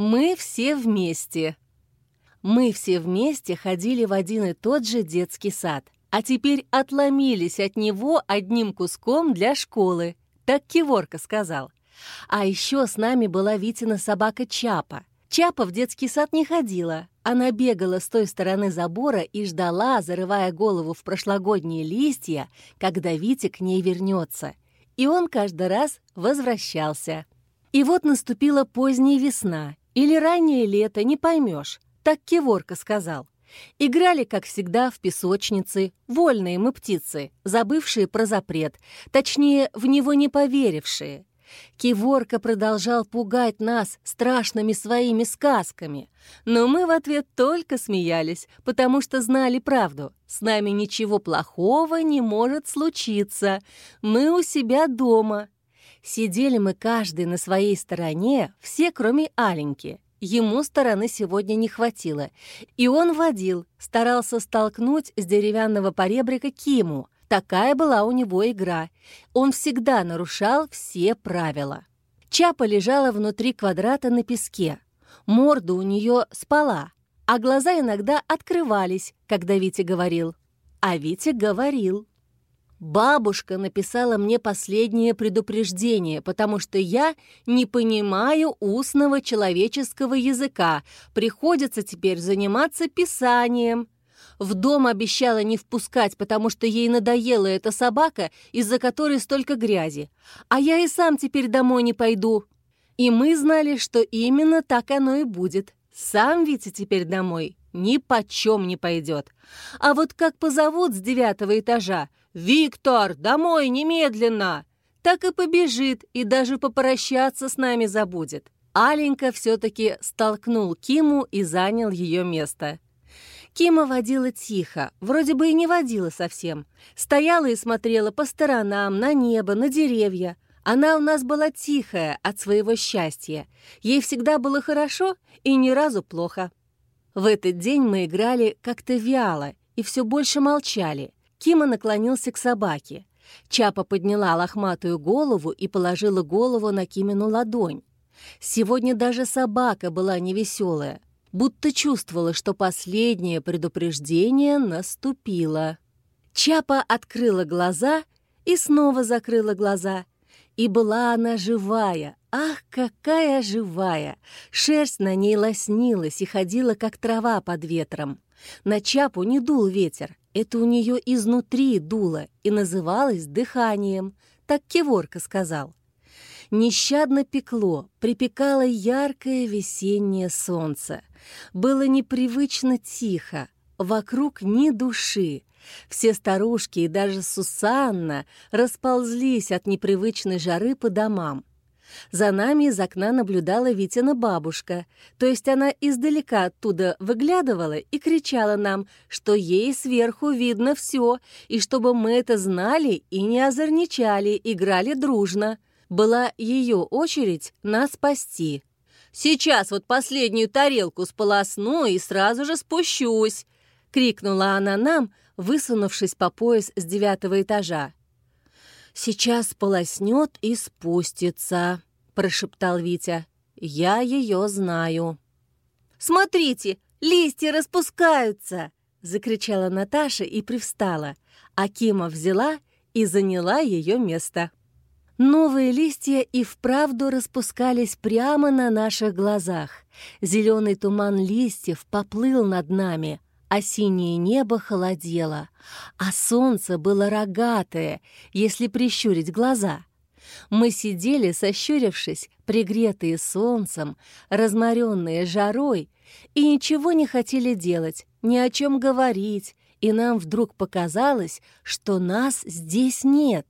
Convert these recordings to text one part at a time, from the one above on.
Мы все вместе. Мы все вместе ходили в один и тот же детский сад, а теперь отломились от него одним куском для школы, так Киворка сказал. А еще с нами была Витина собака Чапа. Чапа в детский сад не ходила. Она бегала с той стороны забора и ждала, зарывая голову в прошлогодние листья, когда Витя к ней вернется. И он каждый раз возвращался. И вот наступила поздняя весна или раннее лето, не поймешь. Так Киворка сказал. Играли, как всегда, в песочнице, вольные мы птицы, забывшие про запрет, точнее, в него не поверившие. Киворка продолжал пугать нас страшными своими сказками, но мы в ответ только смеялись, потому что знали правду. С нами ничего плохого не может случиться. Мы у себя дома. Сидели мы каждый на своей стороне, все кроме Аленьки. Ему стороны сегодня не хватило, и он водил, старался столкнуть с деревянного поребрика Киму — Такая была у него игра. Он всегда нарушал все правила. Чапа лежала внутри квадрата на песке. Морда у нее спала, а глаза иногда открывались, когда Витя говорил. А Витя говорил. Бабушка написала мне последнее предупреждение, потому что я не понимаю устного человеческого языка. Приходится теперь заниматься писанием. В дом обещала не впускать, потому что ей надоела эта собака, из-за которой столько грязи. А я и сам теперь домой не пойду. И мы знали, что именно так оно и будет. Сам Витя теперь домой ни почем не пойдет. А вот как позовут с девятого этажа «Виктор, домой немедленно!» так и побежит и даже попрощаться с нами забудет. Аленька все-таки столкнул Киму и занял ее место. Кима водила тихо, вроде бы и не водила совсем. Стояла и смотрела по сторонам, на небо, на деревья. Она у нас была тихая от своего счастья. Ей всегда было хорошо и ни разу плохо. В этот день мы играли как-то вяло и все больше молчали. Кима наклонился к собаке. Чапа подняла лохматую голову и положила голову на Кимину ладонь. Сегодня даже собака была невеселая будто чувствовала, что последнее предупреждение наступило. Чапа открыла глаза и снова закрыла глаза. И была она живая, ах, какая живая! Шерсть на ней лоснилась и ходила, как трава под ветром. На Чапу не дул ветер, это у нее изнутри дуло и называлось дыханием, так Кеворка сказал. Нещадно пекло, припекало яркое весеннее солнце. Было непривычно тихо, вокруг ни души. Все старушки и даже Сусанна расползлись от непривычной жары по домам. За нами из окна наблюдала Витина бабушка, то есть она издалека оттуда выглядывала и кричала нам, что ей сверху видно все, и чтобы мы это знали и не озорничали, играли дружно была ее очередь нас спасти. «Сейчас вот последнюю тарелку сполосну и сразу же спущусь!» — крикнула она нам, высунувшись по пояс с девятого этажа. «Сейчас полоснет и спустится», — прошептал Витя. «Я ее знаю». «Смотрите, листья распускаются!» — закричала Наташа и привстала, а Кима взяла и заняла ее место. Новые листья и вправду распускались прямо на наших глазах. Зеленый туман листьев поплыл над нами, а синее небо холодело, а солнце было рогатое, если прищурить глаза. Мы сидели, сощурившись, пригретые солнцем, разморенные жарой, и ничего не хотели делать, ни о чем говорить, и нам вдруг показалось, что нас здесь нет.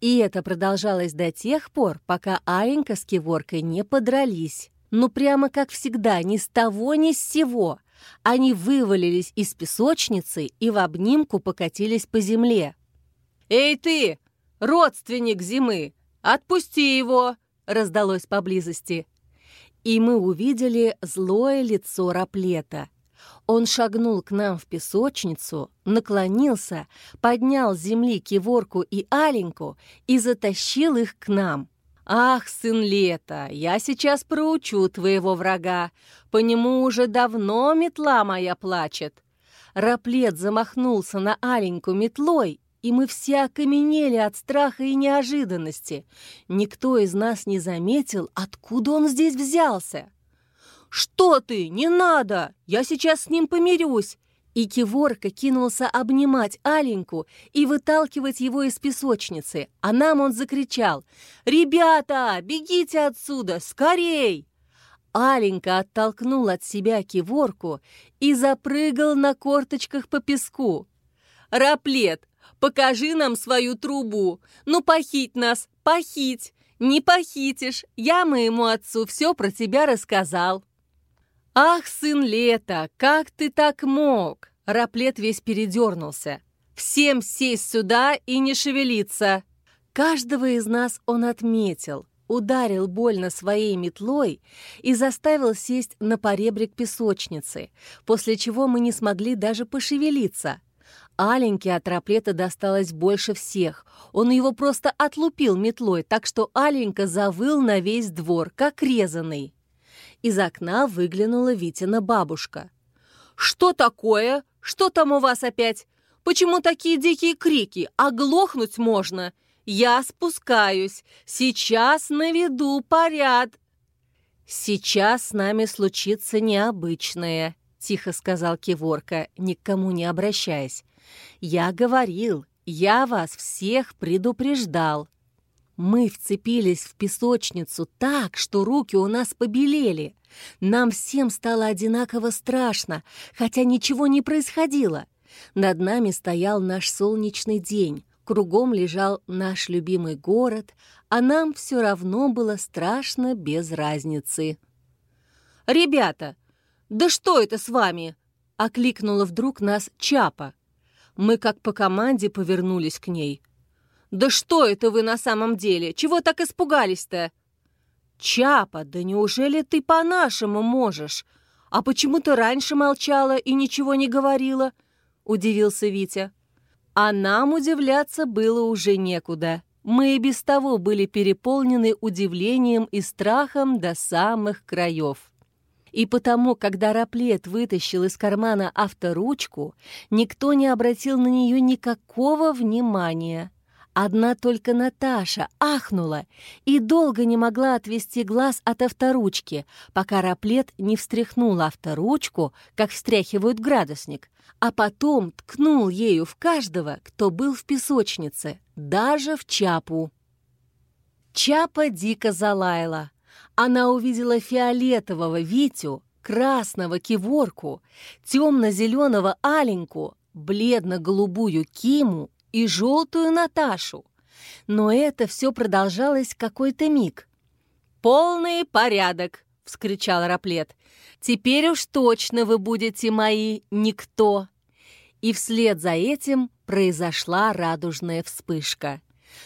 И это продолжалось до тех пор, пока Аенька с Киворкой не подрались. Ну прямо как всегда, ни с того, ни с сего. Они вывалились из песочницы и в обнимку покатились по земле. «Эй ты, родственник зимы, отпусти его!» раздалось поблизости. И мы увидели злое лицо Раплета. Он шагнул к нам в песочницу, наклонился, поднял с земли киворку и аленьку и затащил их к нам. «Ах, сын лета, я сейчас проучу твоего врага. По нему уже давно метла моя плачет». Раплет замахнулся на Аленьку метлой, и мы все окаменели от страха и неожиданности. Никто из нас не заметил, откуда он здесь взялся. «Что ты? Не надо! Я сейчас с ним помирюсь!» И Киворка кинулся обнимать Аленьку и выталкивать его из песочницы, а нам он закричал «Ребята, бегите отсюда, скорей!» Аленька оттолкнул от себя Киворку и запрыгал на корточках по песку. «Раплет, покажи нам свою трубу! Ну, похить нас, похить! Не похитишь, я моему отцу все про тебя рассказал!» «Ах, сын лета, как ты так мог?» Раплет весь передернулся. «Всем сесть сюда и не шевелиться!» Каждого из нас он отметил, ударил больно своей метлой и заставил сесть на поребрик песочницы, после чего мы не смогли даже пошевелиться. Аленьке от раплета досталось больше всех. Он его просто отлупил метлой, так что Аленька завыл на весь двор, как резанный. Из окна выглянула Витина бабушка. «Что такое? Что там у вас опять? Почему такие дикие крики? Оглохнуть можно! Я спускаюсь! Сейчас наведу поряд!» «Сейчас с нами случится необычное», — тихо сказал Киворка, никому не обращаясь. «Я говорил, я вас всех предупреждал. Мы вцепились в песочницу так, что руки у нас побелели. Нам всем стало одинаково страшно, хотя ничего не происходило. Над нами стоял наш солнечный день, кругом лежал наш любимый город, а нам все равно было страшно без разницы. «Ребята, да что это с вами?» — окликнула вдруг нас Чапа. Мы как по команде повернулись к ней — «Да что это вы на самом деле? Чего так испугались-то?» «Чапа, да неужели ты по-нашему можешь? А почему ты раньше молчала и ничего не говорила?» — удивился Витя. А нам удивляться было уже некуда. Мы и без того были переполнены удивлением и страхом до самых краев. И потому, когда Раплет вытащил из кармана авторучку, никто не обратил на нее никакого внимания. Одна только Наташа ахнула и долго не могла отвести глаз от авторучки, пока Раплет не встряхнул авторучку, как встряхивают градусник, а потом ткнул ею в каждого, кто был в песочнице, даже в Чапу. Чапа дико залаяла. Она увидела фиолетового Витю, красного Киворку, темно-зеленого Аленьку, бледно-голубую Киму и желтую Наташу. Но это все продолжалось какой-то миг. «Полный порядок!» — вскричал Раплет. «Теперь уж точно вы будете мои никто!» И вслед за этим произошла радужная вспышка.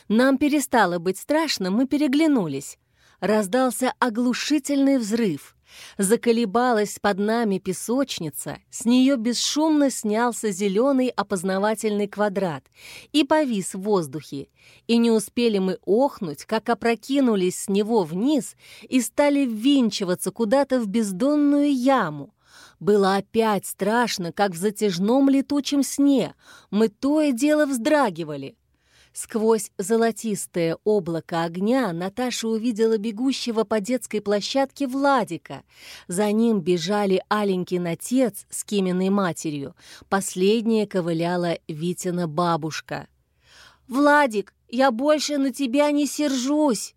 Нам перестало быть страшно, мы переглянулись. Раздался оглушительный взрыв. Заколебалась под нами песочница, с нее бесшумно снялся зеленый опознавательный квадрат и повис в воздухе. И не успели мы охнуть, как опрокинулись с него вниз и стали ввинчиваться куда-то в бездонную яму. Было опять страшно, как в затяжном летучем сне. Мы то и дело вздрагивали. Сквозь золотистое облако огня Наташа увидела бегущего по детской площадке Владика. За ним бежали Аленькин отец с Киминой матерью. Последняя ковыляла Витина бабушка. «Владик, я больше на тебя не сержусь!»